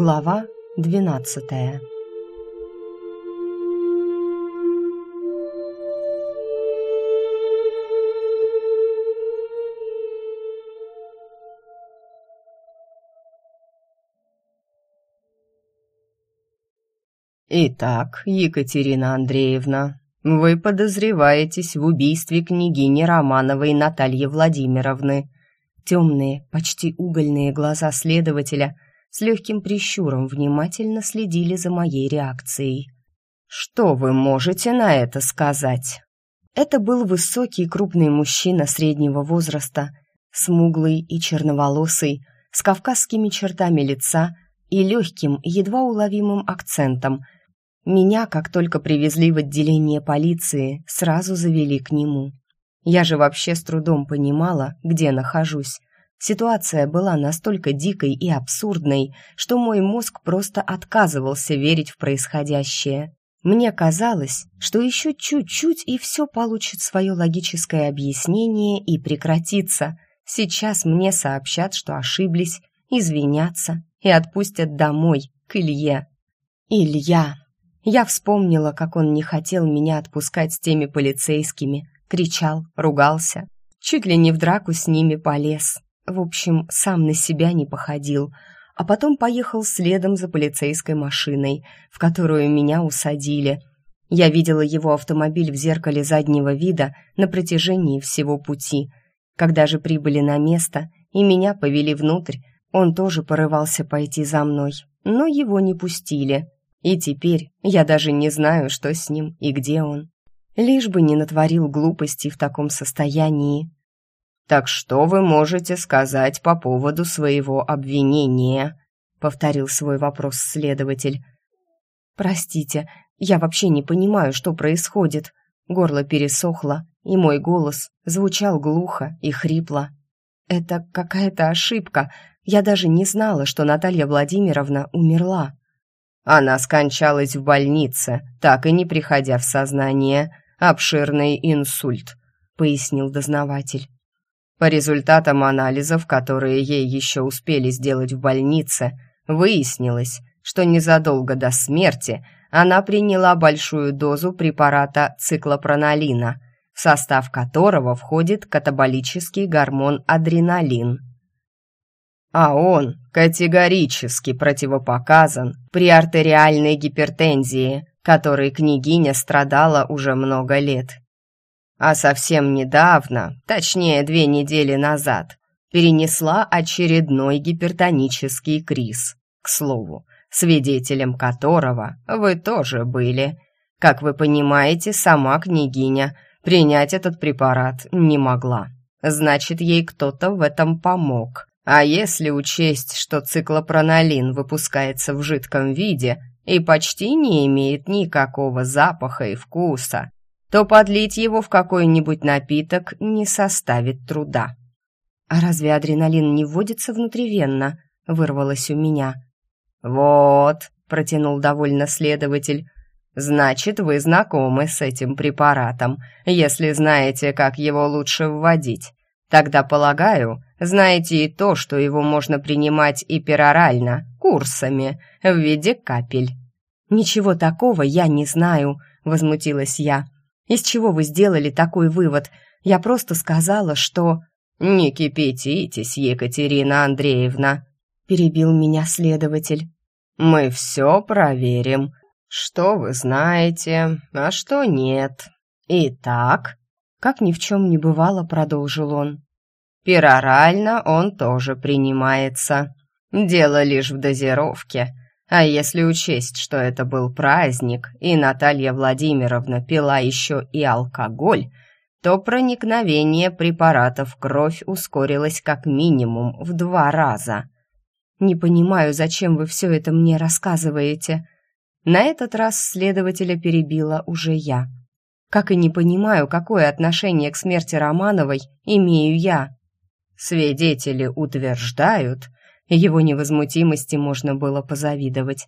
Глава двенадцатая «Итак, Екатерина Андреевна, вы подозреваетесь в убийстве княгини Романовой Натальи Владимировны». Темные, почти угольные глаза следователя с легким прищуром внимательно следили за моей реакцией. «Что вы можете на это сказать?» Это был высокий крупный мужчина среднего возраста, смуглый и черноволосый, с кавказскими чертами лица и легким, едва уловимым акцентом – меня, как только привезли в отделение полиции, сразу завели к нему. Я же вообще с трудом понимала, где нахожусь. Ситуация была настолько дикой и абсурдной, что мой мозг просто отказывался верить в происходящее. Мне казалось, что еще чуть-чуть и все получит свое логическое объяснение и прекратится. Сейчас мне сообщат, что ошиблись, извинятся и отпустят домой, к Илье. Илья, я вспомнила, как он не хотел меня отпускать с теми полицейскими, кричал, ругался, чуть ли не в драку с ними полез. В общем, сам на себя не походил, а потом поехал следом за полицейской машиной, в которую меня усадили. Я видела его автомобиль в зеркале заднего вида на протяжении всего пути. Когда же прибыли на место и меня повели внутрь, он тоже порывался пойти за мной, но его не пустили. И теперь я даже не знаю, что с ним и где он. Лишь бы не натворил глупости в таком состоянии. «Так что вы можете сказать по поводу своего обвинения?» — повторил свой вопрос следователь. «Простите, я вообще не понимаю, что происходит». Горло пересохло, и мой голос звучал глухо и хрипло. «Это какая-то ошибка. Я даже не знала, что Наталья Владимировна умерла». Она скончалась в больнице, так и не приходя в сознание. Обширный инсульт, пояснил дознаватель. По результатам анализов, которые ей еще успели сделать в больнице, выяснилось, что незадолго до смерти она приняла большую дозу препарата циклопронолина, в состав которого входит катаболический гормон адреналин а он категорически противопоказан при артериальной гипертензии, которой княгиня страдала уже много лет. А совсем недавно, точнее две недели назад, перенесла очередной гипертонический криз, к слову, свидетелем которого вы тоже были. Как вы понимаете, сама княгиня принять этот препарат не могла. Значит, ей кто-то в этом помог. А если учесть, что циклопронолин выпускается в жидком виде и почти не имеет никакого запаха и вкуса, то подлить его в какой-нибудь напиток не составит труда. «А разве адреналин не вводится внутривенно?» — вырвалось у меня. «Вот», — протянул довольно следователь, «значит, вы знакомы с этим препаратом, если знаете, как его лучше вводить. Тогда, полагаю, знаете и то, что его можно принимать и перорально, курсами, в виде капель». «Ничего такого я не знаю», — возмутилась я. «Из чего вы сделали такой вывод? Я просто сказала, что...» «Не кипятитесь, Екатерина Андреевна», — перебил меня следователь. «Мы все проверим. Что вы знаете, а что нет. Итак...» Как ни в чем не бывало, продолжил он. Перорально он тоже принимается. Дело лишь в дозировке. А если учесть, что это был праздник, и Наталья Владимировна пила еще и алкоголь, то проникновение препарата в кровь ускорилось как минимум в два раза. «Не понимаю, зачем вы все это мне рассказываете?» На этот раз следователя перебила уже я. Как и не понимаю, какое отношение к смерти Романовой имею я. Свидетели утверждают, его невозмутимости можно было позавидовать,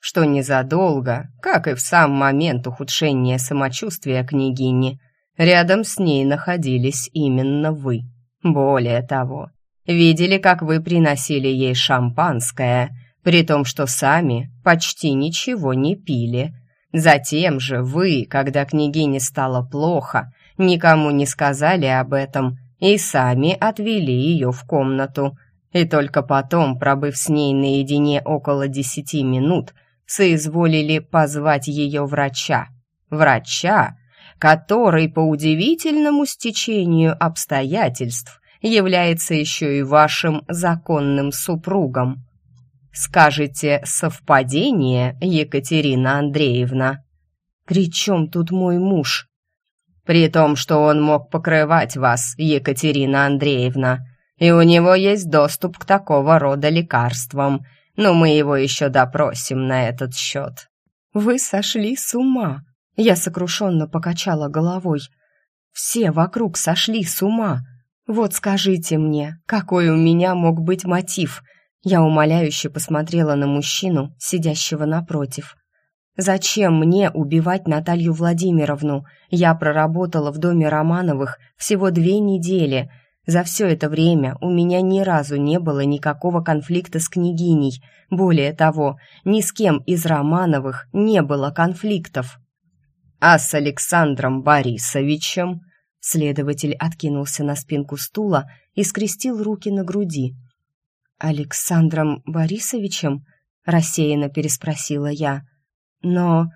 что незадолго, как и в сам момент ухудшения самочувствия княгини, рядом с ней находились именно вы. Более того, видели, как вы приносили ей шампанское, при том, что сами почти ничего не пили. Затем же вы, когда княгине стало плохо, никому не сказали об этом и сами отвели ее в комнату. И только потом, пробыв с ней наедине около десяти минут, соизволили позвать ее врача. Врача, который по удивительному стечению обстоятельств является еще и вашим законным супругом. Скажете совпадение, Екатерина Андреевна? При чем тут мой муж? При том, что он мог покрывать вас, Екатерина Андреевна, и у него есть доступ к такого рода лекарствам, но мы его еще допросим на этот счет. Вы сошли с ума. Я сокрушенно покачала головой. Все вокруг сошли с ума. Вот скажите мне, какой у меня мог быть мотив — я умоляюще посмотрела на мужчину, сидящего напротив. «Зачем мне убивать Наталью Владимировну? Я проработала в доме Романовых всего две недели. За все это время у меня ни разу не было никакого конфликта с княгиней. Более того, ни с кем из Романовых не было конфликтов». «А с Александром Борисовичем?» Следователь откинулся на спинку стула и скрестил руки на груди – «Александром Борисовичем?» — рассеянно переспросила я. «Но...»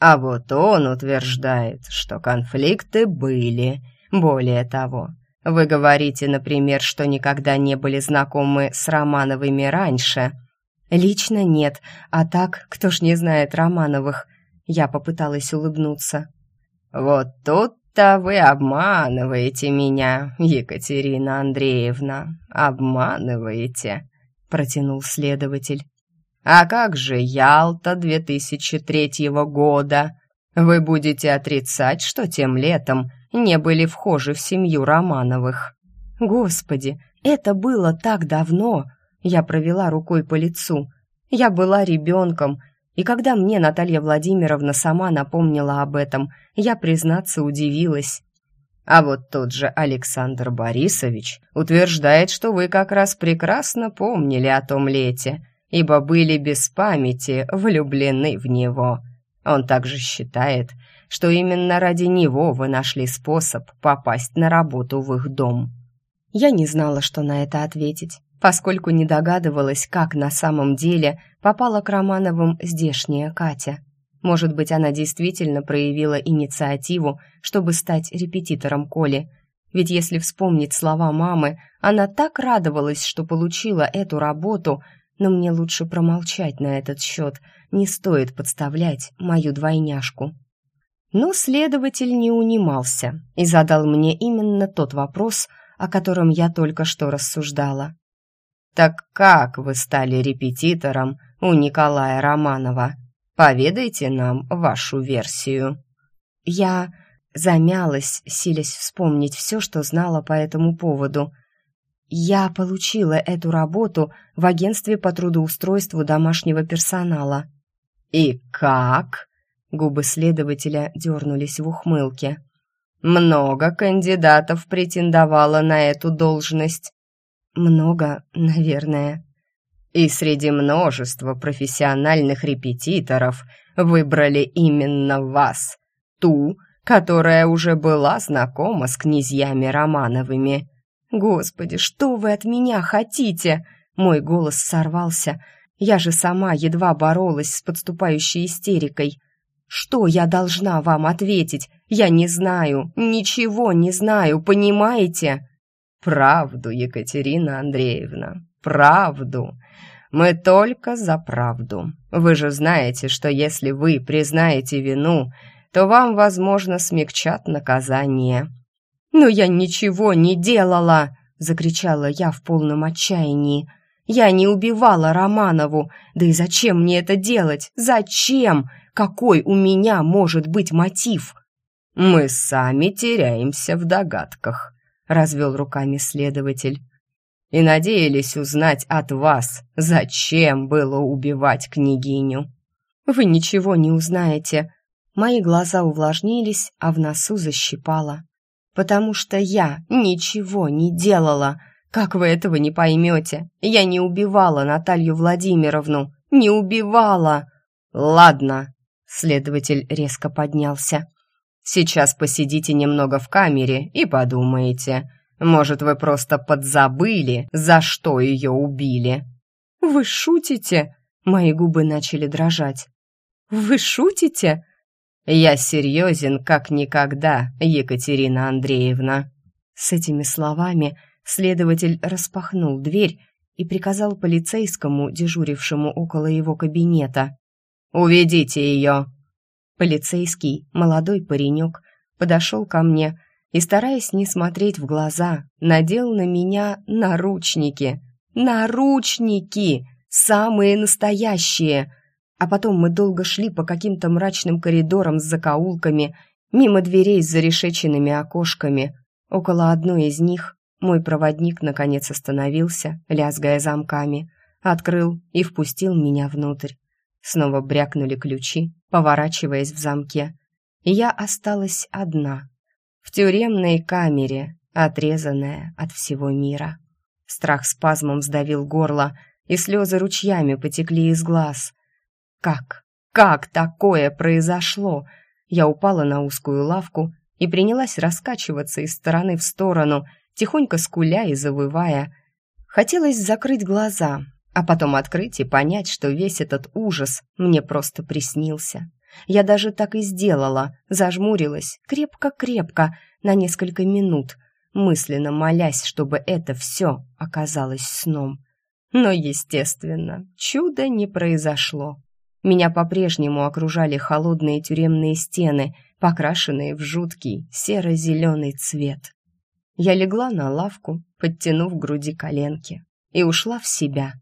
«А вот он утверждает, что конфликты были. Более того, вы говорите, например, что никогда не были знакомы с Романовыми раньше». «Лично нет, а так, кто ж не знает Романовых?» Я попыталась улыбнуться. «Вот тут-то вы обманываете меня, Екатерина Андреевна, обманываете», — протянул следователь. «А как же Ялта 2003 года? Вы будете отрицать, что тем летом не были вхожи в семью Романовых?» «Господи, это было так давно!» Я провела рукой по лицу. Я была ребенком, и когда мне Наталья Владимировна сама напомнила об этом, я, признаться, удивилась. А вот тот же Александр Борисович утверждает, что вы как раз прекрасно помнили о том лете, ибо были без памяти влюблены в него. Он также считает, что именно ради него вы нашли способ попасть на работу в их дом. Я не знала, что на это ответить, поскольку не догадывалась, как на самом деле попала к Романовым здешняя Катя. Может быть, она действительно проявила инициативу, чтобы стать репетитором Коли. Ведь если вспомнить слова мамы, она так радовалась, что получила эту работу, но мне лучше промолчать на этот счет, не стоит подставлять мою двойняшку. Но следователь не унимался и задал мне именно тот вопрос, о котором я только что рассуждала. «Так как вы стали репетитором у Николая Романова?» Поведайте нам вашу версию». Я замялась, силясь вспомнить все, что знала по этому поводу. Я получила эту работу в агентстве по трудоустройству домашнего персонала. «И как?» Губы следователя дернулись в ухмылке. «Много кандидатов претендовало на эту должность». «Много, наверное», и среди множества профессиональных репетиторов выбрали именно вас, ту, которая уже была знакома с князьями Романовыми. Господи, что вы от меня хотите? Мой голос сорвался. Я же сама едва боролась с подступающей истерикой. Что я должна вам ответить? Я не знаю, ничего не знаю, понимаете? Правду, Екатерина Андреевна, правду. Мы только за правду. Вы же знаете, что если вы признаете вину, то вам, возможно, смягчат наказание». «Но я ничего не делала!» — закричала я в полном отчаянии. «Я не убивала Романову! Да и зачем мне это делать? Зачем? Какой у меня может быть мотив?» «Мы сами теряемся в догадках», — развел руками следователь и надеялись узнать от вас, зачем было убивать княгиню. Вы ничего не узнаете. Мои глаза увлажнились, а в носу защипало. Потому что я ничего не делала. Как вы этого не поймете? Я не убивала Наталью Владимировну. Не убивала!» «Ладно», — следователь резко поднялся. «Сейчас посидите немного в камере и подумаете. Может, вы просто подзабыли, за что ее убили?» «Вы шутите?» Мои губы начали дрожать. «Вы шутите?» «Я серьезен, как никогда, Екатерина Андреевна». С этими словами следователь распахнул дверь и приказал полицейскому, дежурившему около его кабинета. «Уведите ее!» Полицейский, молодой паренек, подошел ко мне и, стараясь не смотреть в глаза, надел на меня наручники. Наручники! Самые настоящие! А потом мы долго шли по каким-то мрачным коридорам с закоулками, мимо дверей с зарешеченными окошками. Около одной из них мой проводник наконец остановился, лязгая замками, открыл и впустил меня внутрь. Снова брякнули ключи, поворачиваясь в замке. И я осталась одна, в тюремной камере, отрезанная от всего мира. Страх спазмом сдавил горло, и слезы ручьями потекли из глаз. Как? Как такое произошло? Я упала на узкую лавку и принялась раскачиваться из стороны в сторону, тихонько скуля и завывая. Хотелось закрыть глаза, а потом открыть и понять, что весь этот ужас мне просто приснился. Я даже так и сделала, зажмурилась крепко-крепко на несколько минут, мысленно молясь, чтобы это все оказалось сном. Но, естественно, чудо не произошло. Меня по-прежнему окружали холодные тюремные стены, покрашенные в жуткий серо-зеленый цвет. Я легла на лавку, подтянув к груди коленки, и ушла в себя.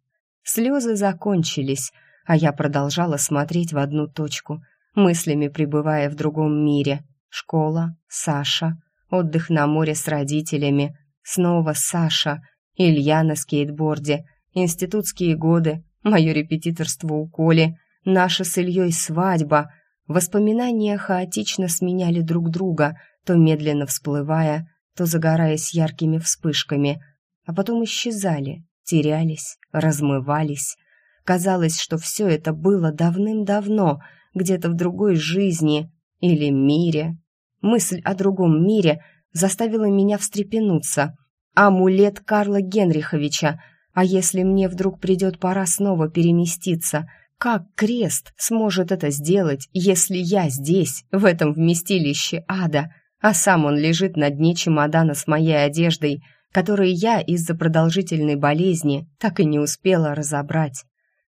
Слезы закончились, а я продолжала смотреть в одну точку, мыслями пребывая в другом мире. Школа, Саша, отдых на море с родителями, снова Саша, Илья на скейтборде, институтские годы, мое репетиторство у Коли, наша с Ильей свадьба. Воспоминания хаотично сменяли друг друга, то медленно всплывая, то загораясь яркими вспышками, а потом исчезали, терялись, размывались. Казалось, что все это было давным-давно, где-то в другой жизни или мире. Мысль о другом мире заставила меня встрепенуться. Амулет Карла Генриховича. А если мне вдруг придет пора снова переместиться, как крест сможет это сделать, если я здесь, в этом вместилище ада, а сам он лежит на дне чемодана с моей одеждой, который я из-за продолжительной болезни так и не успела разобрать.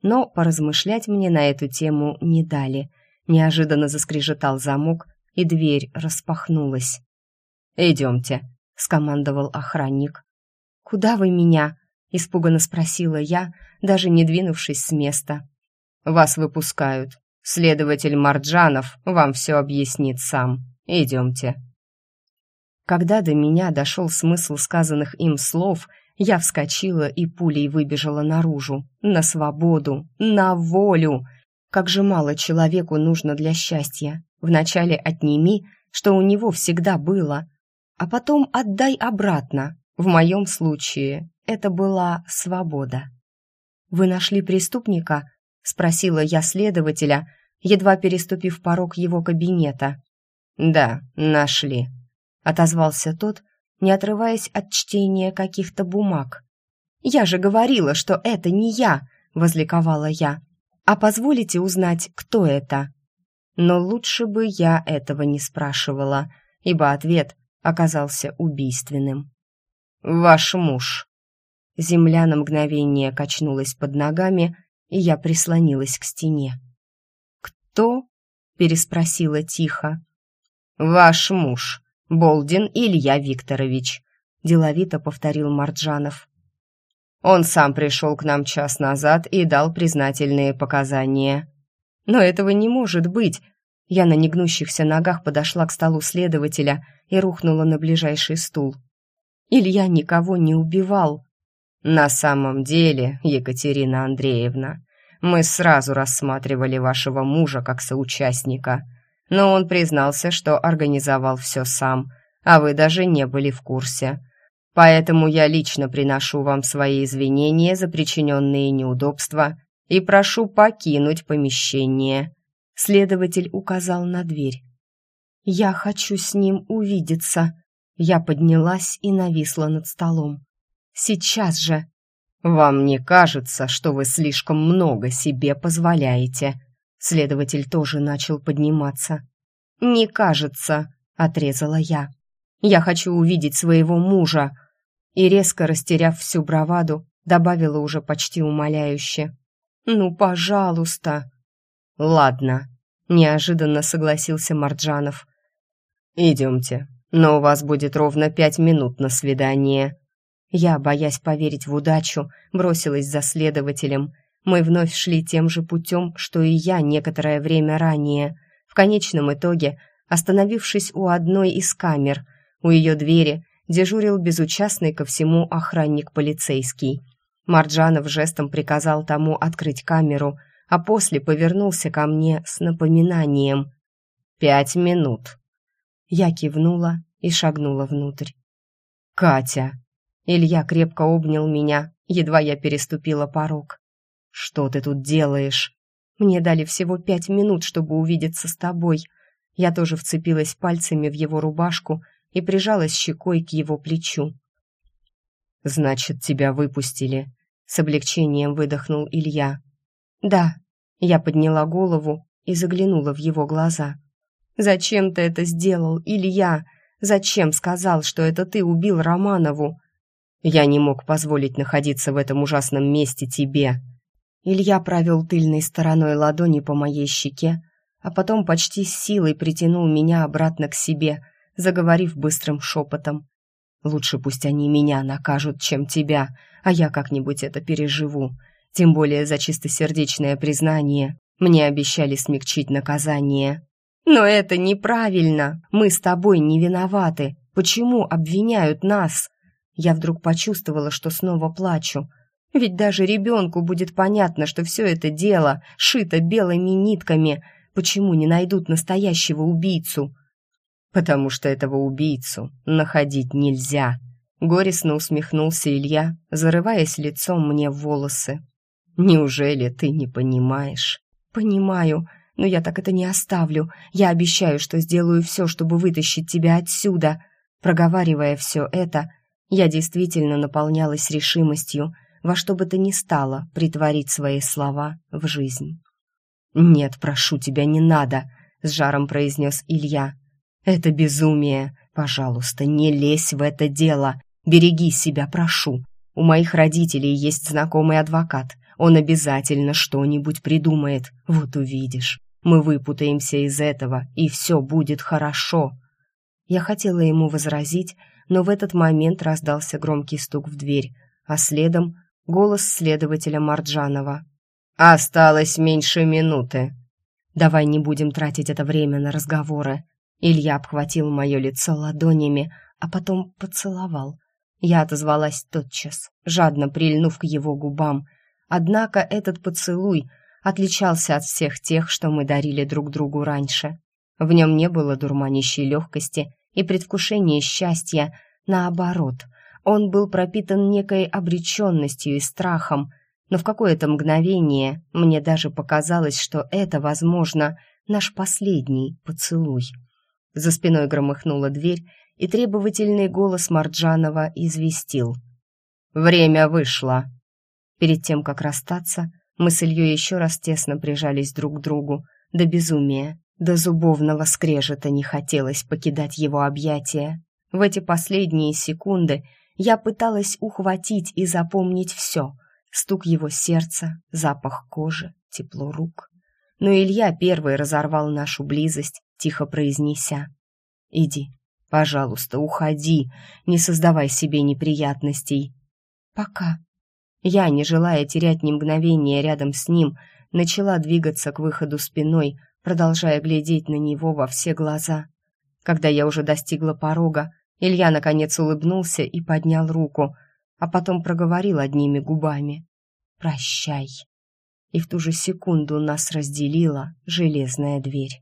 Но поразмышлять мне на эту тему не дали. Неожиданно заскрежетал замок, и дверь распахнулась. «Идемте», — скомандовал охранник. «Куда вы меня?» — испуганно спросила я, даже не двинувшись с места. «Вас выпускают. Следователь Марджанов вам все объяснит сам. Идемте». Когда до меня дошел смысл сказанных им слов, я вскочила и пулей выбежала наружу, на свободу, на волю. Как же мало человеку нужно для счастья. Вначале отними, что у него всегда было, а потом отдай обратно. В моем случае это была свобода. «Вы нашли преступника?» — спросила я следователя, едва переступив порог его кабинета. «Да, нашли», отозвался тот, не отрываясь от чтения каких-то бумаг. «Я же говорила, что это не я!» — возликовала я. «А позволите узнать, кто это?» Но лучше бы я этого не спрашивала, ибо ответ оказался убийственным. «Ваш муж». Земля на мгновение качнулась под ногами, и я прислонилась к стене. «Кто?» — переспросила тихо. «Ваш муж», Болдин Илья Викторович», — деловито повторил Марджанов. «Он сам пришел к нам час назад и дал признательные показания». «Но этого не может быть!» Я на негнущихся ногах подошла к столу следователя и рухнула на ближайший стул. Илья никого не убивал. «На самом деле, Екатерина Андреевна, мы сразу рассматривали вашего мужа как соучастника», но он признался, что организовал все сам, а вы даже не были в курсе. Поэтому я лично приношу вам свои извинения за причиненные неудобства и прошу покинуть помещение». Следователь указал на дверь. «Я хочу с ним увидеться». Я поднялась и нависла над столом. «Сейчас же!» «Вам не кажется, что вы слишком много себе позволяете?» Следователь тоже начал подниматься. «Не кажется», — отрезала я. «Я хочу увидеть своего мужа», и, резко растеряв всю браваду, добавила уже почти умоляюще. «Ну, пожалуйста!» «Ладно», — неожиданно согласился Марджанов. «Идемте, но у вас будет ровно пять минут на свидание». Я, боясь поверить в удачу, бросилась за следователем. Мы вновь шли тем же путем, что и я некоторое время ранее. В конечном итоге, остановившись у одной из камер, у ее двери дежурил безучастный ко всему охранник полицейский. Марджанов жестом приказал тому открыть камеру, а после повернулся ко мне с напоминанием. «Пять минут». Я кивнула и шагнула внутрь. «Катя!» Илья крепко обнял меня, едва я переступила порог. «Что ты тут делаешь?» «Мне дали всего пять минут, чтобы увидеться с тобой». Я тоже вцепилась пальцами в его рубашку и прижалась щекой к его плечу. «Значит, тебя выпустили», — с облегчением выдохнул Илья. «Да», — я подняла голову и заглянула в его глаза. «Зачем ты это сделал, Илья? Зачем сказал, что это ты убил Романову?» «Я не мог позволить находиться в этом ужасном месте тебе». Илья провел тыльной стороной ладони по моей щеке, а потом почти с силой притянул меня обратно к себе — заговорив быстрым шепотом. «Лучше пусть они меня накажут, чем тебя, а я как-нибудь это переживу. Тем более за чистосердечное признание мне обещали смягчить наказание». «Но это неправильно! Мы с тобой не виноваты! Почему обвиняют нас?» Я вдруг почувствовала, что снова плачу. Ведь даже ребенку будет понятно, что все это дело шито белыми нитками. Почему не найдут настоящего убийцу? потому что этого убийцу находить нельзя. Горестно усмехнулся Илья, зарываясь лицом мне в волосы. Неужели ты не понимаешь? Понимаю, но я так это не оставлю. Я обещаю, что сделаю все, чтобы вытащить тебя отсюда. Проговаривая все это, я действительно наполнялась решимостью во что бы то ни стало притворить свои слова в жизнь. «Нет, прошу тебя, не надо», — с жаром произнес Илья. Это безумие. Пожалуйста, не лезь в это дело. Береги себя, прошу. У моих родителей есть знакомый адвокат. Он обязательно что-нибудь придумает. Вот увидишь. Мы выпутаемся из этого, и все будет хорошо. Я хотела ему возразить, но в этот момент раздался громкий стук в дверь, а следом голос следователя Марджанова. «Осталось меньше минуты. Давай не будем тратить это время на разговоры. Илья обхватил мое лицо ладонями, а потом поцеловал. Я отозвалась тотчас, жадно прильнув к его губам. Однако этот поцелуй отличался от всех тех, что мы дарили друг другу раньше. В нем не было дурманящей легкости и предвкушения счастья, наоборот, он был пропитан некой обреченностью и страхом, но в какое-то мгновение мне даже показалось, что это, возможно, наш последний поцелуй. За спиной громыхнула дверь, и требовательный голос Марджанова известил. «Время вышло!» Перед тем, как расстаться, мы с Ильей еще раз тесно прижались друг к другу, до безумия, до зубовного скрежета не хотелось покидать его объятия. В эти последние секунды я пыталась ухватить и запомнить все — стук его сердца, запах кожи, тепло рук. Но Илья первый разорвал нашу близость, тихо произнеся. «Иди, пожалуйста, уходи, не создавай себе неприятностей». «Пока». Я, не желая терять ни мгновения рядом с ним, начала двигаться к выходу спиной, продолжая глядеть на него во все глаза. Когда я уже достигла порога, Илья наконец улыбнулся и поднял руку, а потом проговорил одними губами. «Прощай». И в ту же секунду нас разделила железная дверь.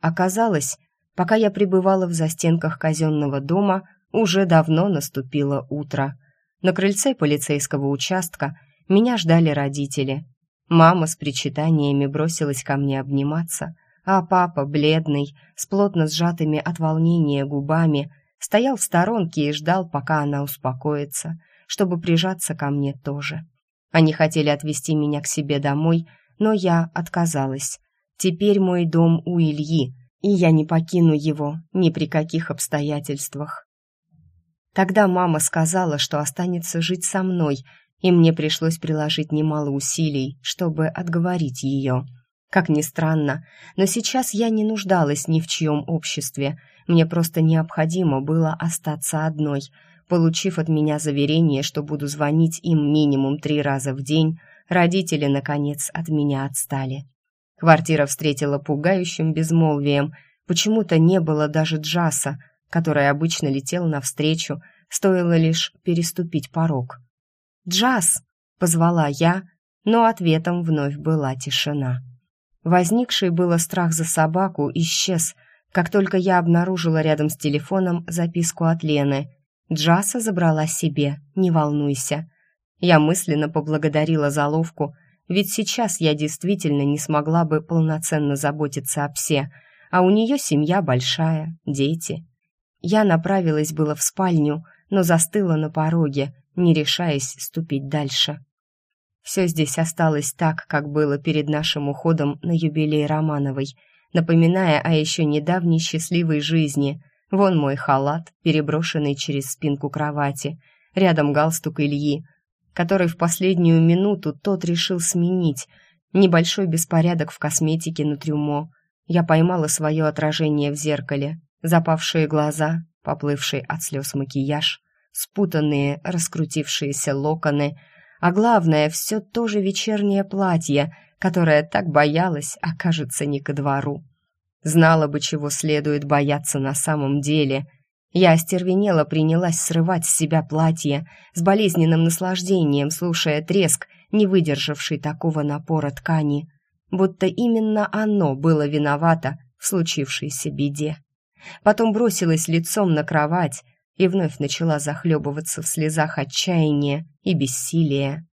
Оказалось, пока я пребывала в застенках казенного дома, уже давно наступило утро. На крыльце полицейского участка меня ждали родители. Мама с причитаниями бросилась ко мне обниматься, а папа, бледный, с плотно сжатыми от волнения губами, стоял в сторонке и ждал, пока она успокоится, чтобы прижаться ко мне тоже. Они хотели отвезти меня к себе домой, но я отказалась. Теперь мой дом у Ильи, и я не покину его ни при каких обстоятельствах. Тогда мама сказала, что останется жить со мной, и мне пришлось приложить немало усилий, чтобы отговорить ее. Как ни странно, но сейчас я не нуждалась ни в чьем обществе. Мне просто необходимо было остаться одной. Получив от меня заверение, что буду звонить им минимум три раза в день, родители, наконец, от меня отстали. Квартира встретила пугающим безмолвием. Почему-то не было даже Джаса, который обычно летел навстречу, стоило лишь переступить порог. «Джаз!» — позвала я, но ответом вновь была тишина. Возникший было страх за собаку исчез, как только я обнаружила рядом с телефоном записку от Лены. Джаса забрала себе, не волнуйся. Я мысленно поблагодарила за ловку, ведь сейчас я действительно не смогла бы полноценно заботиться о псе, а у нее семья большая, дети. Я направилась было в спальню, но застыла на пороге, не решаясь ступить дальше. Все здесь осталось так, как было перед нашим уходом на юбилей Романовой, напоминая о еще недавней счастливой жизни. Вон мой халат, переброшенный через спинку кровати, рядом галстук Ильи, который в последнюю минуту тот решил сменить, небольшой беспорядок в косметике на трюмо. Я поймала свое отражение в зеркале, запавшие глаза, поплывший от слез макияж, спутанные, раскрутившиеся локоны — а главное, все то же вечернее платье, которое так боялась, окажется не ко двору. Знала бы, чего следует бояться на самом деле. Я остервенела принялась срывать с себя платье, с болезненным наслаждением, слушая треск, не выдержавший такого напора ткани. Будто именно оно было виновато в случившейся беде. Потом бросилась лицом на кровать, и вновь начала захлебываться в слезах отчаяния и бессилия.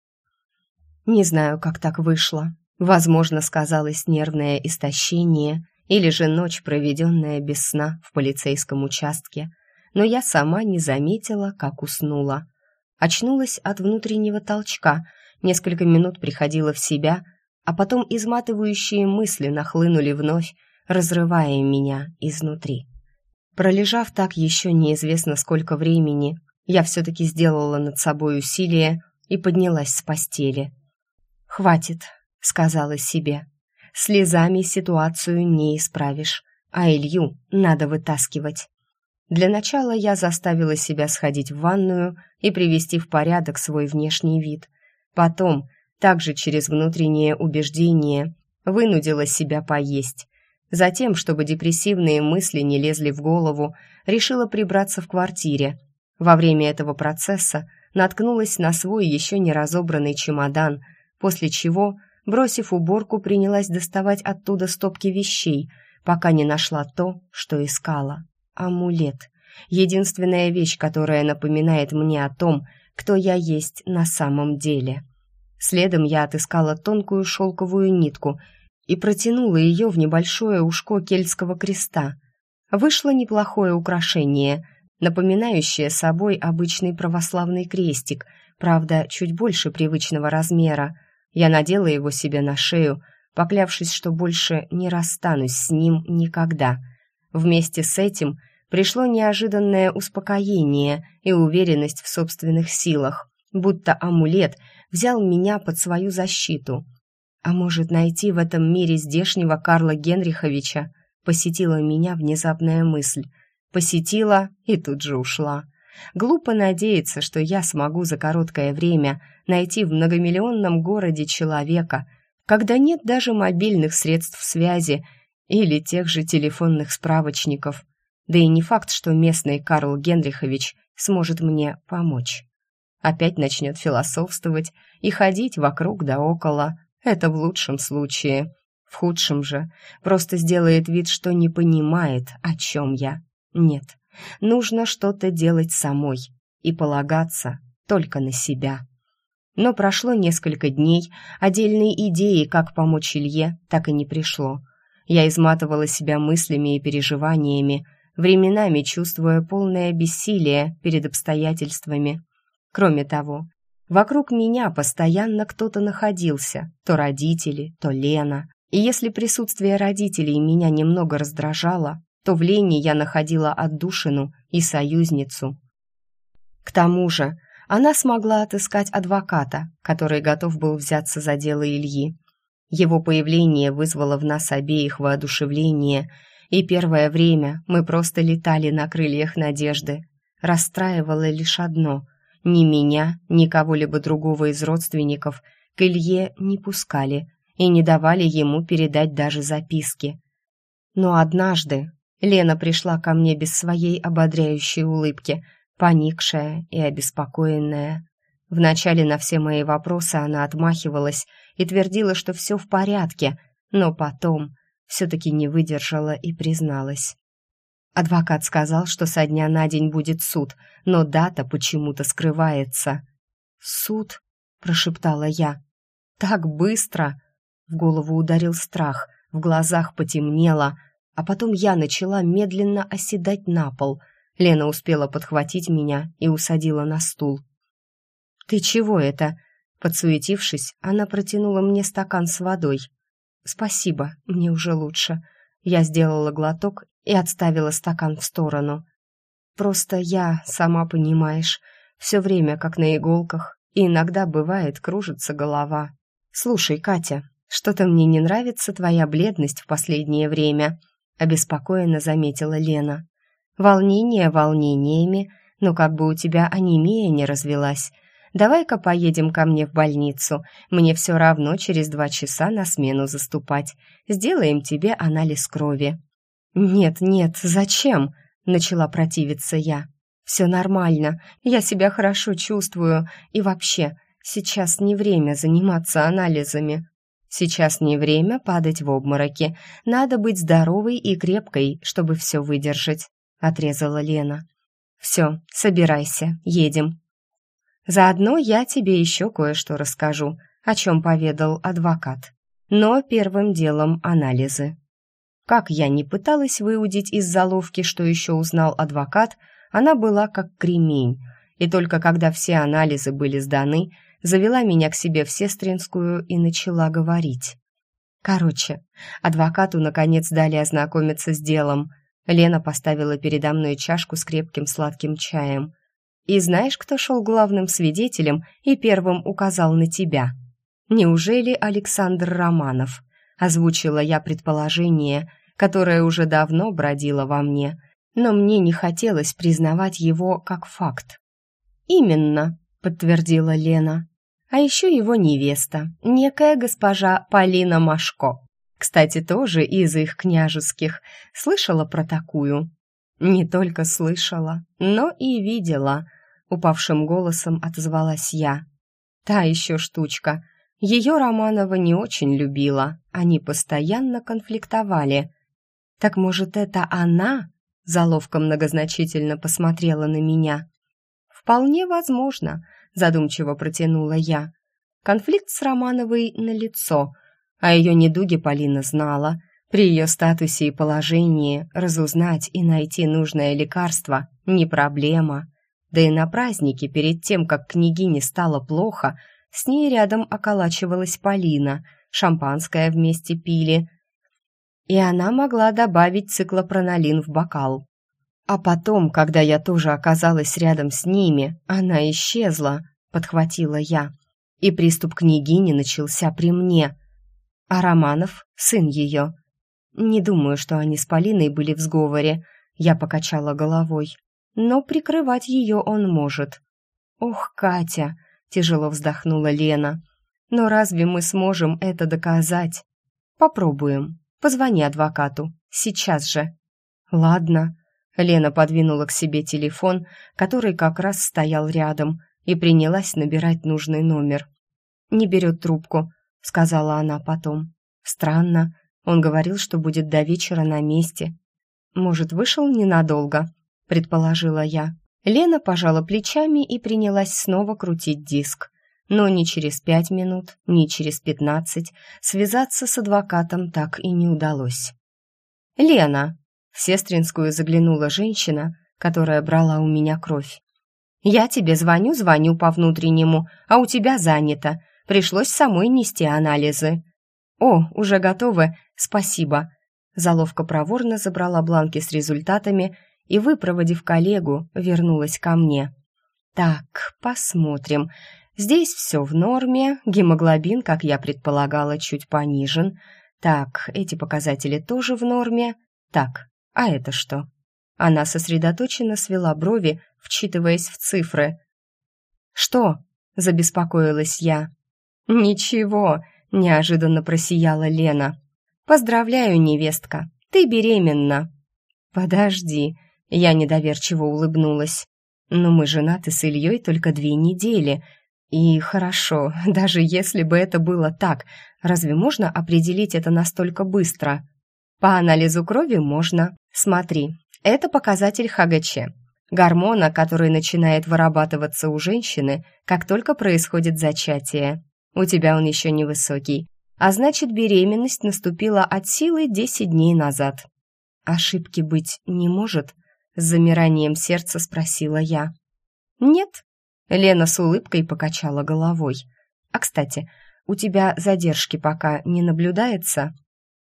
Не знаю, как так вышло. Возможно, сказалось нервное истощение или же ночь, проведенная без сна в полицейском участке, но я сама не заметила, как уснула. Очнулась от внутреннего толчка, несколько минут приходила в себя, а потом изматывающие мысли нахлынули вновь, разрывая меня изнутри. Пролежав так еще неизвестно сколько времени, я все-таки сделала над собой усилие и поднялась с постели. «Хватит», — сказала себе. «Слезами ситуацию не исправишь, а Илью надо вытаскивать». Для начала я заставила себя сходить в ванную и привести в порядок свой внешний вид. Потом, также через внутреннее убеждение, вынудила себя поесть, Затем, чтобы депрессивные мысли не лезли в голову, решила прибраться в квартире. Во время этого процесса наткнулась на свой еще не разобранный чемодан, после чего, бросив уборку, принялась доставать оттуда стопки вещей, пока не нашла то, что искала. Амулет. Единственная вещь, которая напоминает мне о том, кто я есть на самом деле. Следом я отыскала тонкую шелковую нитку — и протянула ее в небольшое ушко кельтского креста. Вышло неплохое украшение, напоминающее собой обычный православный крестик, правда, чуть больше привычного размера. Я надела его себе на шею, поклявшись, что больше не расстанусь с ним никогда. Вместе с этим пришло неожиданное успокоение и уверенность в собственных силах, будто амулет взял меня под свою защиту — а может, найти в этом мире здешнего Карла Генриховича? Посетила меня внезапная мысль. Посетила и тут же ушла. Глупо надеяться, что я смогу за короткое время найти в многомиллионном городе человека, когда нет даже мобильных средств связи или тех же телефонных справочников. Да и не факт, что местный Карл Генрихович сможет мне помочь. Опять начнет философствовать и ходить вокруг да около, это в лучшем случае. В худшем же просто сделает вид, что не понимает, о чем я. Нет, Нужно что-то делать самой и полагаться только на себя. Но прошло несколько дней, отдельной идеи, как помочь Илье, так и не пришло. Я изматывала себя мыслями и переживаниями, временами чувствуя полное бессилие перед обстоятельствами. Кроме того, вокруг меня постоянно кто-то находился, то родители, то Лена. И если присутствие родителей меня немного раздражало, то в Лене я находила отдушину и союзницу. К тому же, она смогла отыскать адвоката, который готов был взяться за дело Ильи. Его появление вызвало в нас обеих воодушевление, и первое время мы просто летали на крыльях надежды. Расстраивало лишь одно — ни меня, ни кого-либо другого из родственников к Илье не пускали и не давали ему передать даже записки. Но однажды Лена пришла ко мне без своей ободряющей улыбки — поникшая и обеспокоенная. Вначале на все мои вопросы она отмахивалась и твердила, что все в порядке, но потом все-таки не выдержала и призналась. Адвокат сказал, что со дня на день будет суд, но дата почему-то скрывается. «Суд?» — прошептала я. «Так быстро!» В голову ударил страх, в глазах потемнело, а потом я начала медленно оседать на пол — Лена успела подхватить меня и усадила на стул. «Ты чего это?» Подсуетившись, она протянула мне стакан с водой. «Спасибо, мне уже лучше». Я сделала глоток и отставила стакан в сторону. «Просто я, сама понимаешь, все время как на иголках, и иногда бывает кружится голова. Слушай, Катя, что-то мне не нравится твоя бледность в последнее время», обеспокоенно заметила Лена. Волнение волнениями, но как бы у тебя анемия не развелась. Давай-ка поедем ко мне в больницу. Мне все равно через два часа на смену заступать. Сделаем тебе анализ крови». «Нет, нет, зачем?» — начала противиться я. «Все нормально, я себя хорошо чувствую. И вообще, сейчас не время заниматься анализами. Сейчас не время падать в обмороки. Надо быть здоровой и крепкой, чтобы все выдержать. — отрезала Лена. «Все, собирайся, едем. Заодно я тебе еще кое-что расскажу, о чем поведал адвокат. Но первым делом анализы». Как я не пыталась выудить из заловки, что еще узнал адвокат, она была как кремень, и только когда все анализы были сданы, завела меня к себе в сестринскую и начала говорить. Короче, адвокату наконец дали ознакомиться с делом — Лена поставила передо мной чашку с крепким сладким чаем. «И знаешь, кто шел главным свидетелем и первым указал на тебя? Неужели Александр Романов?» Озвучила я предположение, которое уже давно бродило во мне, но мне не хотелось признавать его как факт. «Именно», — подтвердила Лена. «А еще его невеста, некая госпожа Полина Машко». Кстати, тоже из их княжеских. Слышала про такую? Не только слышала, но и видела. Упавшим голосом отозвалась я. Та еще штучка. Ее Романова не очень любила. Они постоянно конфликтовали. Так может, это она? Заловка многозначительно посмотрела на меня. Вполне возможно, задумчиво протянула я. Конфликт с Романовой на лицо — о ее недуге Полина знала. При ее статусе и положении разузнать и найти нужное лекарство не проблема. Да и на празднике, перед тем, как княгине стало плохо, с ней рядом околачивалась Полина, шампанское вместе пили, и она могла добавить циклопронолин в бокал. А потом, когда я тоже оказалась рядом с ними, она исчезла, подхватила я. И приступ княгини начался при мне. А Романов — сын ее. Не думаю, что они с Полиной были в сговоре. Я покачала головой. Но прикрывать ее он может. «Ох, Катя!» — тяжело вздохнула Лена. «Но разве мы сможем это доказать?» «Попробуем. Позвони адвокату. Сейчас же». «Ладно». Лена подвинула к себе телефон, который как раз стоял рядом, и принялась набирать нужный номер. Не берет трубку, сказала она потом. Странно. Он говорил, что будет до вечера на месте. Может, вышел ненадолго? предположила я. Лена пожала плечами и принялась снова крутить диск. Но ни через пять минут, ни через пятнадцать связаться с адвокатом так и не удалось. «Лена!» — в сестринскую заглянула женщина, которая брала у меня кровь. «Я тебе звоню, звоню по внутреннему, а у тебя занято. Пришлось самой нести анализы». «О, уже готовы, спасибо». Заловка проворно забрала бланки с результатами и, выпроводив коллегу, вернулась ко мне. «Так, посмотрим. Здесь все в норме, гемоглобин, как я предполагала, чуть понижен. Так, эти показатели тоже в норме. Так, а это что? Она сосредоточенно свела брови, вчитываясь в цифры. «Что?» — забеспокоилась я. «Ничего», — неожиданно просияла Лена. «Поздравляю, невестка, ты беременна». «Подожди», — я недоверчиво улыбнулась. «Но мы женаты с Ильей только две недели, и хорошо, даже если бы это было так, разве можно определить это настолько быстро? По анализу крови можно. Смотри, это показатель ХГЧ, гормона, который начинает вырабатываться у женщины, как только происходит зачатие. У тебя он еще невысокий, а значит, беременность наступила от силы 10 дней назад. Ошибки быть не может? С замиранием сердца спросила я. Нет, Лена с улыбкой покачала головой. «А, кстати, у тебя задержки пока не наблюдается?»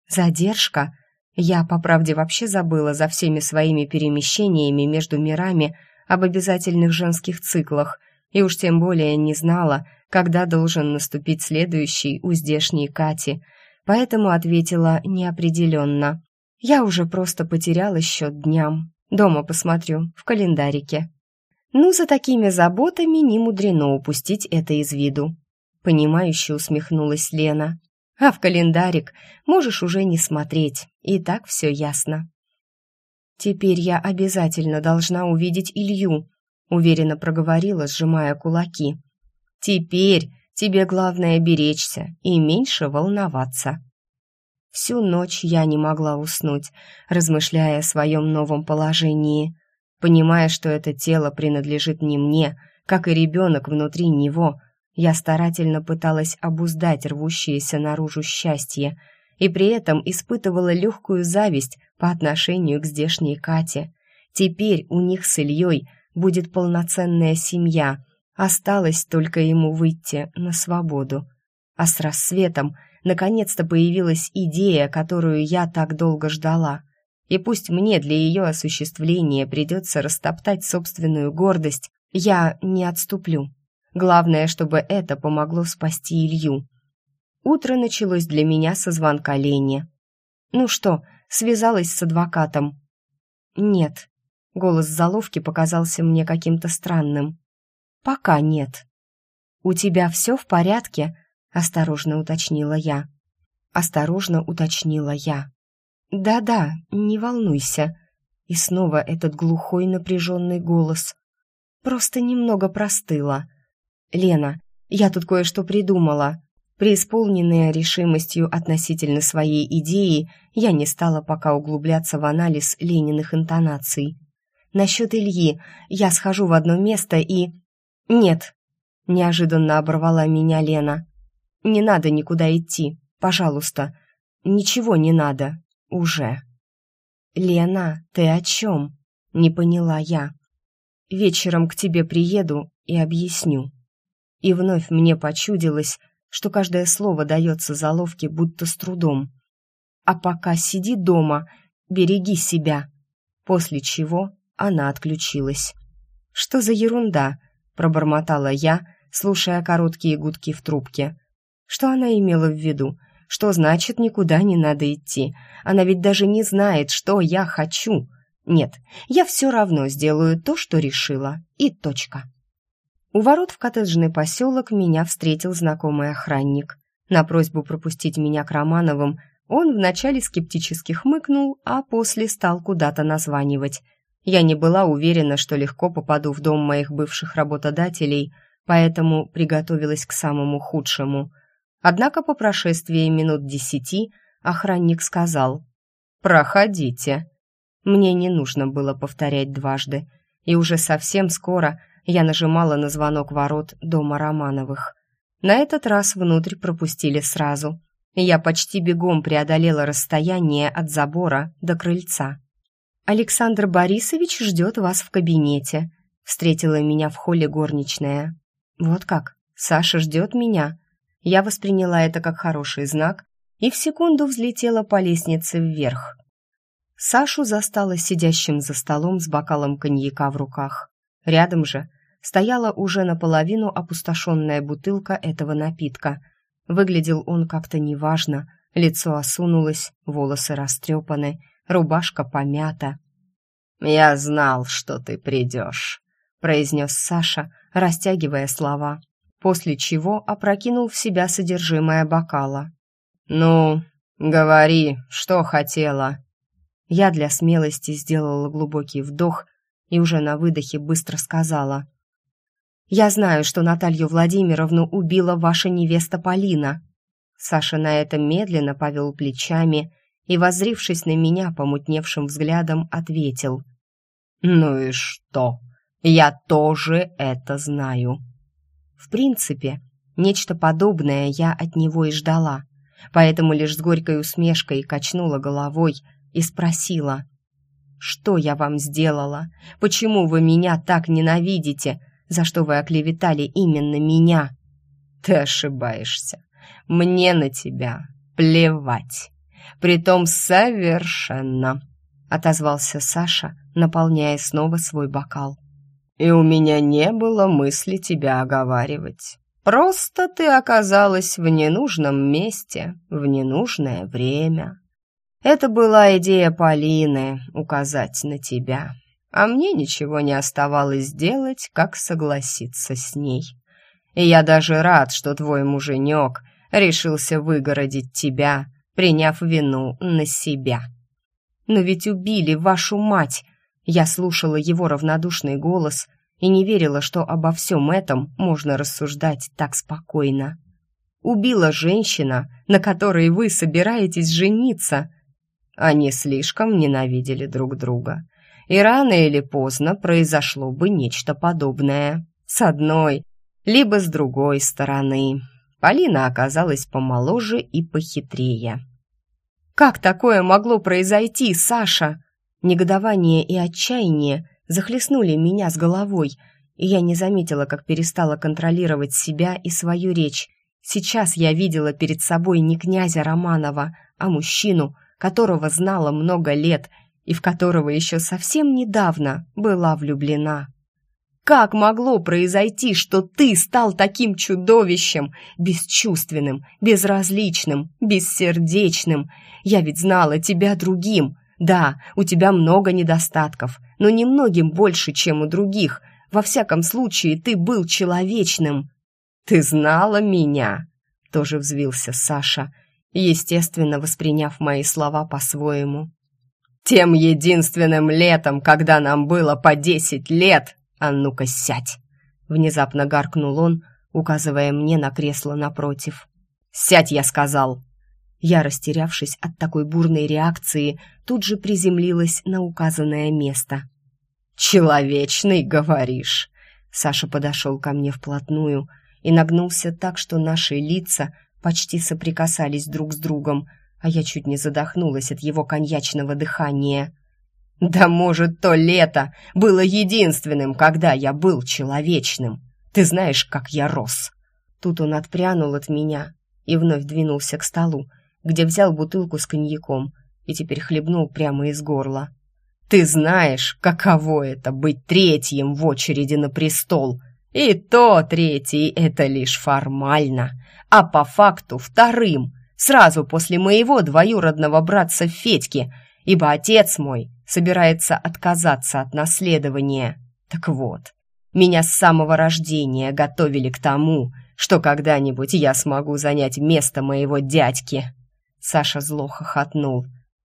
«Задержка?» Я, по правде, вообще забыла за всеми своими перемещениями между мирами об обязательных женских циклах, и уж тем более не знала, когда должен наступить следующий у здешней Кати, поэтому ответила неопределенно. «Я уже просто потеряла счет дням. Дома посмотрю, в календарике». Ну, за такими заботами не мудрено упустить это из виду. Понимающе усмехнулась Лена. А в календарик можешь уже не смотреть, и так все ясно. Теперь я обязательно должна увидеть Илью, уверенно проговорила, сжимая кулаки. Теперь тебе главное беречься и меньше волноваться. Всю ночь я не могла уснуть, размышляя о своем новом положении. Понимая, что это тело принадлежит не мне, как и ребенок внутри него, я старательно пыталась обуздать рвущееся наружу счастье и при этом испытывала легкую зависть по отношению к здешней Кате. Теперь у них с Ильей будет полноценная семья, осталось только ему выйти на свободу. А с рассветом наконец-то появилась идея, которую я так долго ждала — и пусть мне для ее осуществления придется растоптать собственную гордость, я не отступлю. Главное, чтобы это помогло спасти Илью. Утро началось для меня со звонка Лене. «Ну что, связалась с адвокатом?» «Нет». Голос заловки показался мне каким-то странным. «Пока нет». «У тебя все в порядке?» — осторожно уточнила я. Осторожно уточнила я. «Да-да, не волнуйся». И снова этот глухой напряженный голос. Просто немного простыла. «Лена, я тут кое-что придумала». Преисполненная решимостью относительно своей идеи, я не стала пока углубляться в анализ Лениных интонаций. «Насчет Ильи я схожу в одно место и...» «Нет», — неожиданно оборвала меня Лена. «Не надо никуда идти, пожалуйста. Ничего не надо уже. «Лена, ты о чем?» — не поняла я. «Вечером к тебе приеду и объясню». И вновь мне почудилось, что каждое слово дается заловке будто с трудом. «А пока сиди дома, береги себя». После чего она отключилась. «Что за ерунда?» — пробормотала я, слушая короткие гудки в трубке. Что она имела в виду? Что значит никуда не надо идти? Она ведь даже не знает, что я хочу. Нет, я все равно сделаю то, что решила. И точка. У ворот в коттеджный поселок меня встретил знакомый охранник. На просьбу пропустить меня к Романовым он вначале скептически хмыкнул, а после стал куда-то названивать. Я не была уверена, что легко попаду в дом моих бывших работодателей, поэтому приготовилась к самому худшему — Однако по прошествии минут десяти охранник сказал «Проходите». Мне не нужно было повторять дважды, и уже совсем скоро я нажимала на звонок ворот дома Романовых. На этот раз внутрь пропустили сразу, я почти бегом преодолела расстояние от забора до крыльца. «Александр Борисович ждет вас в кабинете», — встретила меня в холле горничная. «Вот как? Саша ждет меня?» Я восприняла это как хороший знак и в секунду взлетела по лестнице вверх. Сашу застала сидящим за столом с бокалом коньяка в руках. Рядом же стояла уже наполовину опустошенная бутылка этого напитка. Выглядел он как-то неважно, лицо осунулось, волосы растрепаны, рубашка помята. «Я знал, что ты придешь», — произнес Саша, растягивая слова, после чего опрокинул в себя содержимое бокала. «Ну, говори, что хотела». Я для смелости сделала глубокий вдох и уже на выдохе быстро сказала. «Я знаю, что Наталью Владимировну убила ваша невеста Полина». Саша на этом медленно повел плечами и, воззрившись на меня помутневшим взглядом, ответил. «Ну и что? Я тоже это знаю». В принципе, нечто подобное я от него и ждала — поэтому лишь с горькой усмешкой качнула головой и спросила, «Что я вам сделала? Почему вы меня так ненавидите? За что вы оклеветали именно меня?» «Ты ошибаешься. Мне на тебя плевать. Притом совершенно», — отозвался Саша, наполняя снова свой бокал. «И у меня не было мысли тебя оговаривать. Просто ты оказалась в ненужном месте в ненужное время. Это была идея Полины — указать на тебя. А мне ничего не оставалось делать, как согласиться с ней. И я даже рад, что твой муженек решился выгородить тебя, приняв вину на себя. Но ведь убили вашу мать. Я слушала его равнодушный голос и не верила, что обо всем этом можно рассуждать так спокойно. Убила женщина, на которой вы собираетесь жениться. Они слишком ненавидели друг друга. И рано или поздно произошло бы нечто подобное. С одной, либо с другой стороны. Полина оказалась помоложе и похитрее. «Как такое могло произойти, Саша?» Негодование и отчаяние захлестнули меня с головой, и я не заметила, как перестала контролировать себя и свою речь. Сейчас я видела перед собой не князя Романова, а мужчину, которого знала много лет и в которого еще совсем недавно была влюблена. Как могло произойти, что ты стал таким чудовищем, бесчувственным, безразличным, бессердечным? Я ведь знала тебя другим. Да, у тебя много недостатков, но немногим больше, чем у других. Во всяком случае, ты был человечным. Ты знала меня, тоже взвился Саша, естественно, восприняв мои слова по-своему. Тем единственным летом, когда нам было по десять лет, а ну-ка сядь, внезапно гаркнул он, указывая мне на кресло напротив. Сядь, я сказал. Я, растерявшись от такой бурной реакции, тут же приземлилась на указанное место. «Человечный, говоришь?» Саша подошел ко мне вплотную и нагнулся так, что наши лица почти соприкасались друг с другом, а я чуть не задохнулась от его коньячного дыхания. «Да может, то лето было единственным, когда я был человечным. Ты знаешь, как я рос!» Тут он отпрянул от меня и вновь двинулся к столу, где взял бутылку с коньяком и теперь хлебнул прямо из горла. «Ты знаешь, каково это быть третьим в очереди на престол, и то третий — это лишь формально, а по факту вторым, сразу после моего двоюродного братца Федьки, ибо отец мой собирается отказаться от наследования. Так вот, меня с самого рождения готовили к тому, что когда-нибудь я смогу занять место моего дядьки. Саша зло хохотнул.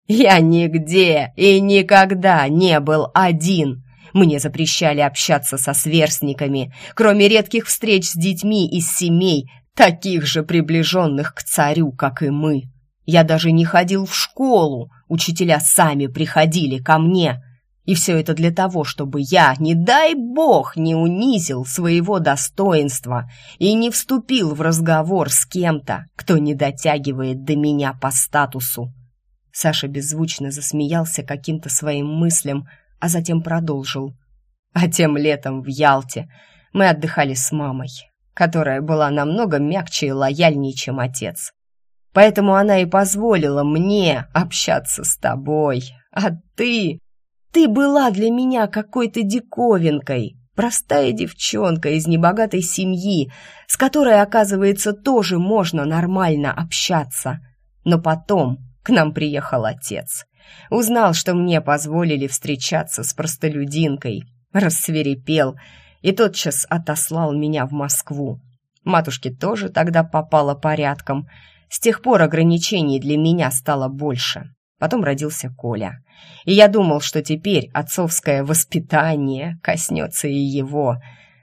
«Я нигде и никогда не был один!» Мне запрещали общаться со сверстниками, кроме редких встреч с детьми из семей, таких же приближенных к царю, как и мы. Я даже не ходил в школу, Учителя сами приходили ко мне. И все это для того, чтобы я, не дай бог, не унизил своего достоинства и не вступил в разговор с кем-то, кто не дотягивает до меня по статусу. Саша беззвучно засмеялся каким-то своим мыслям, а затем продолжил. А тем летом в Ялте мы отдыхали с мамой, которая была намного мягче и лояльнее, чем отец. Поэтому она и позволила мне общаться с тобой. А ты... Ты была для меня какой-то диковинкой, простая девчонка из небогатой семьи, с которой, оказывается, тоже можно нормально общаться. Но потом к нам приехал отец. Узнал, что мне позволили встречаться с простолюдинкой, рассверепел и тотчас отослал меня в Москву. Матушке тоже тогда попало порядком. С тех пор ограничений для меня стало больше. Потом родился Коля. И я думал, что теперь отцовское воспитание коснется и его.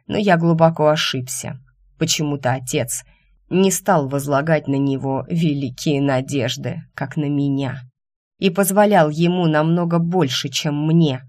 Но я глубоко ошибся. Почему-то отец не стал возлагать на него великие надежды, как на меня. И позволял ему намного больше, чем мне.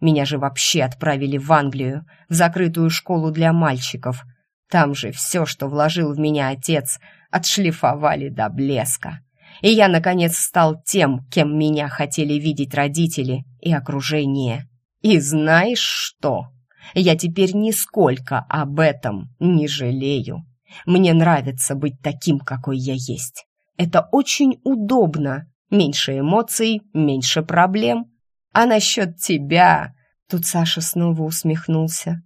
Меня же вообще отправили в Англию, в закрытую школу для мальчиков. Там же все, что вложил в меня отец, отшлифовали до блеска. И я, наконец, стал тем, кем меня хотели видеть родители и окружение. И знаешь что? Я теперь нисколько об этом не жалею. Мне нравится быть таким, какой я есть. Это очень удобно. Меньше эмоций, меньше проблем. А насчет тебя...» Тут Саша снова усмехнулся.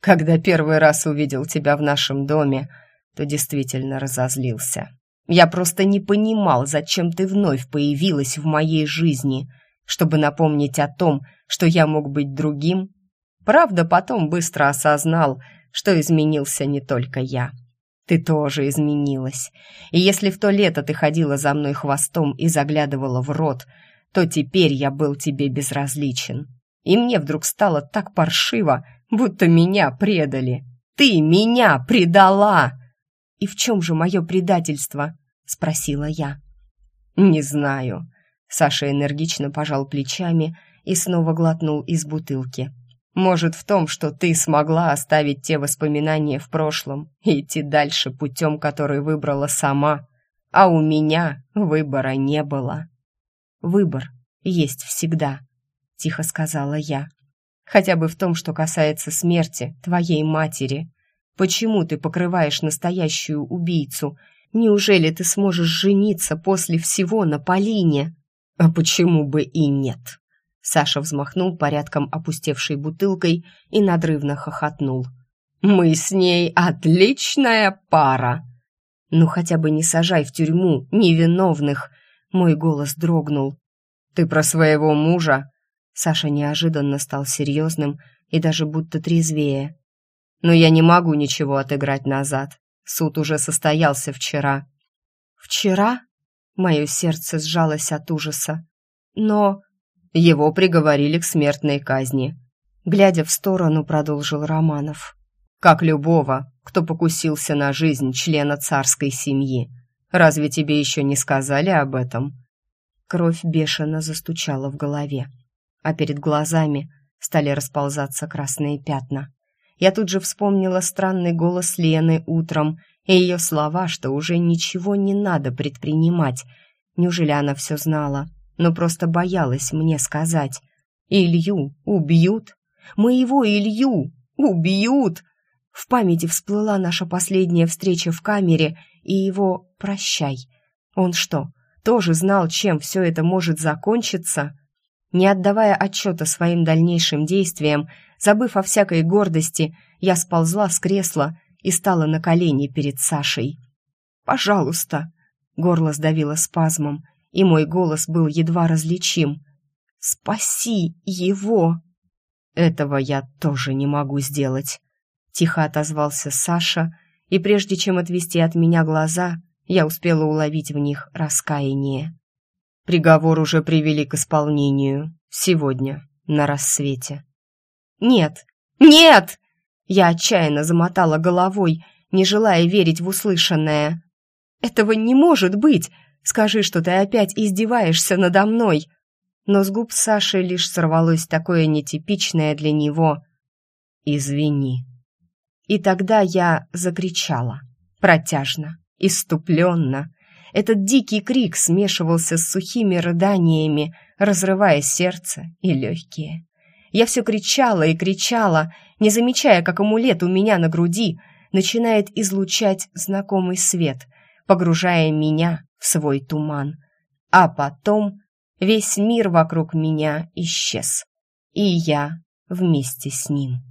«Когда первый раз увидел тебя в нашем доме, то действительно разозлился. Я просто не понимал, зачем ты вновь появилась в моей жизни, чтобы напомнить о том, что я мог быть другим. Правда, потом быстро осознал, что изменился не только я. Ты тоже изменилась. И если в то лето ты ходила за мной хвостом и заглядывала в рот, то теперь я был тебе безразличен. И мне вдруг стало так паршиво, будто меня предали. Ты меня предала!» «И в чем же мое предательство?» — спросила я. «Не знаю». Саша энергично пожал плечами и снова глотнул из бутылки. «Может, в том, что ты смогла оставить те воспоминания в прошлом и идти дальше путем, который выбрала сама, а у меня выбора не было». «Выбор есть всегда», — тихо сказала я. «Хотя бы в том, что касается смерти твоей матери. Почему ты покрываешь настоящую убийцу? Неужели ты сможешь жениться после всего на Полине?» «А почему бы и нет?» Саша взмахнул порядком опустевшей бутылкой и надрывно хохотнул. «Мы с ней отличная пара!» «Ну хотя бы не сажай в тюрьму невиновных!» Мой голос дрогнул. «Ты про своего мужа?» Саша неожиданно стал серьезным и даже будто трезвее. «Но я не могу ничего отыграть назад. Суд уже состоялся вчера». «Вчера?» Мое сердце сжалось от ужаса. «Но...» Его приговорили к смертной казни. Глядя в сторону, продолжил Романов. «Как любого, кто покусился на жизнь члена царской семьи. Разве тебе еще не сказали об этом?» Кровь бешено застучала в голове, а перед глазами стали расползаться красные пятна. Я тут же вспомнила странный голос Лены утром и ее слова, что уже ничего не надо предпринимать. Неужели она все знала, но просто боялась мне сказать? «Илью убьют? Моего Илью убьют!» В памяти всплыла наша последняя встреча в камере и его «прощай». Он что, тоже знал, чем все это может закончиться? Не отдавая отчета своим дальнейшим действиям, забыв о всякой гордости, я сползла с кресла и стала на колени перед Сашей. «Пожалуйста!» — горло сдавило спазмом, и мой голос был едва различим. «Спаси его!» «Этого я тоже не могу сделать», — тихо отозвался Саша, и прежде чем отвести от меня глаза, я успела уловить в них раскаяние. Приговор уже привели к исполнению. Сегодня, на рассвете. «Нет! Нет!» Я отчаянно замотала головой, не желая верить в услышанное. «Этого не может быть! Скажи, что ты опять издеваешься надо мной! но с губ Саши лишь сорвалось такое нетипичное для него «Извини». И тогда я закричала, протяжно, иступленно. Этот дикий крик смешивался с сухими рыданиями, разрывая сердце и легкие. Я все кричала и кричала, не замечая, как амулет у меня на груди начинает излучать знакомый свет, погружая меня в свой туман. А потом весь мир вокруг меня исчез, и я вместе с ним.